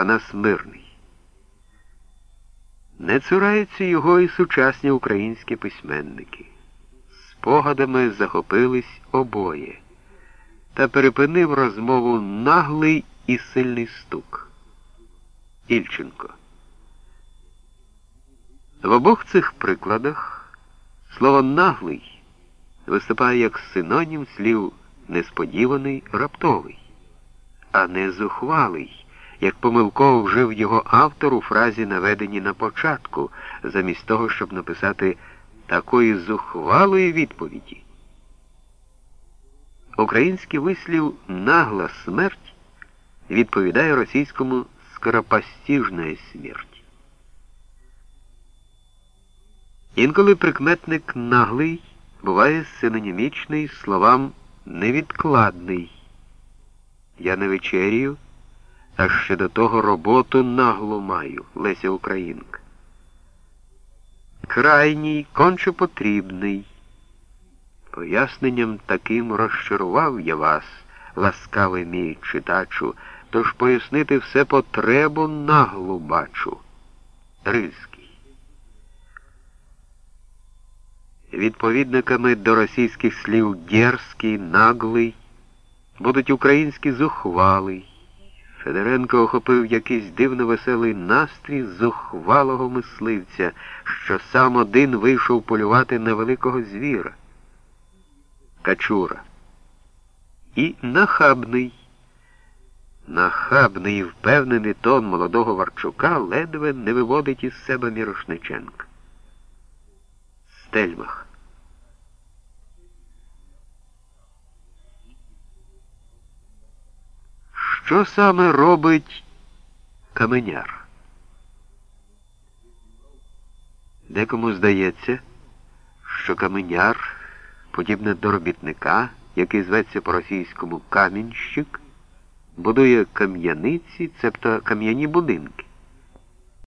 Панас Мирний. Не цураються його і сучасні українські письменники. Спогадами захопились обоє та перепинив розмову наглий і сильний стук. Ільченко. В обох цих прикладах слово наглий виступає як синонім слів несподіваний, раптовий, а не зухвалий, як помилково вжив його автор у фразі, наведеній на початку, замість того, щоб написати такої зухвалої відповіді. Український вислів нагла смерть відповідає російському скоропостіжна смерть. Інколи прикметник наглий буває синонімічний словам невідкладний. Я не вечерію, а ще до того роботу наглу маю, Леся Українка. Крайній, конче потрібний. Поясненням таким розчарував я вас, ласкавий мій читачу, тож пояснити все потребу наглу бачу. Рильський. Відповідниками до російських слів дерзкий, наглий, будуть українські зухвалий. Федоренко охопив якийсь дивно веселий настрій зухвалого мисливця, що сам один вийшов полювати на великого звіра. Качура. І нахабний. Нахабний і впевнений тон молодого Варчука ледве не виводить із себе Мірошниченка. Стельмах. Що саме робить каменяр? Декому здається, що каменяр, подібне до робітника, який зветься по-російському камінщик, будує кам'яниці, цебто кам'яні будинки.